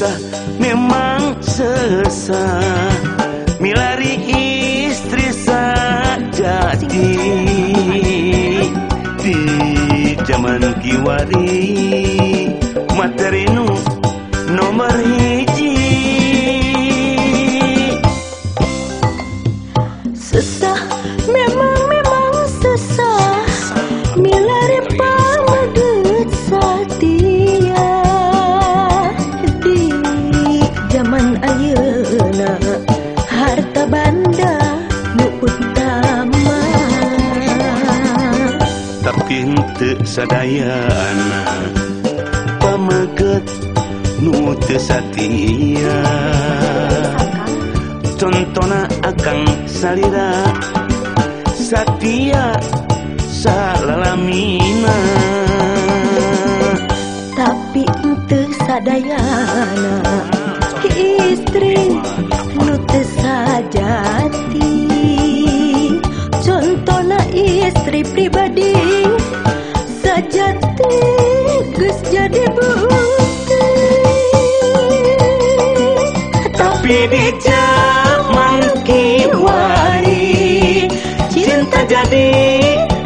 sesah memang sesah milari istri sajati di zaman kiwari materi ayeuna harta banda nu utama tapi henteu sadayana pameget nu teu satia contona akang salira satia salalamina. Tapi henteu sadayana bebeja mangki wari cinta jadi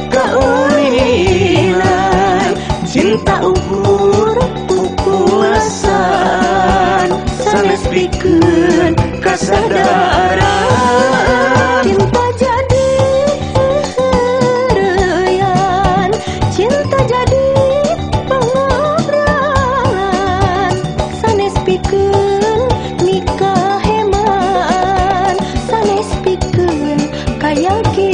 keulilan cinta ukur kukuasan sanes bikin kesadaran. दया के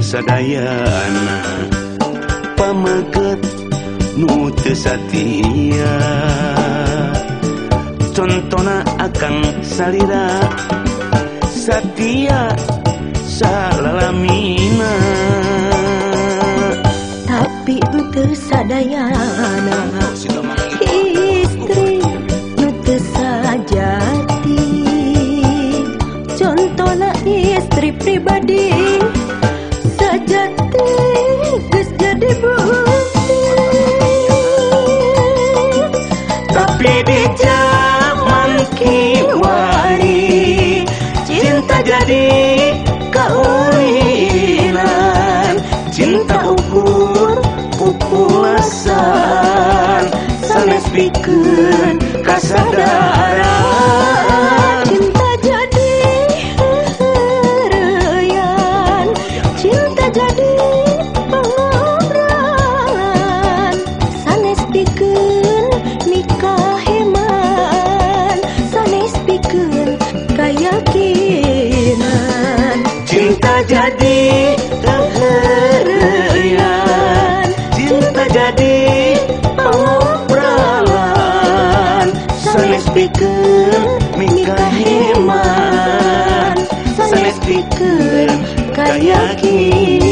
sadayana pamaget nu teu satia. Contona akan salira. Satia salalamina Tapi itu tesadayana Okay. pikir nikah hemat. Sanes pikir kayakinan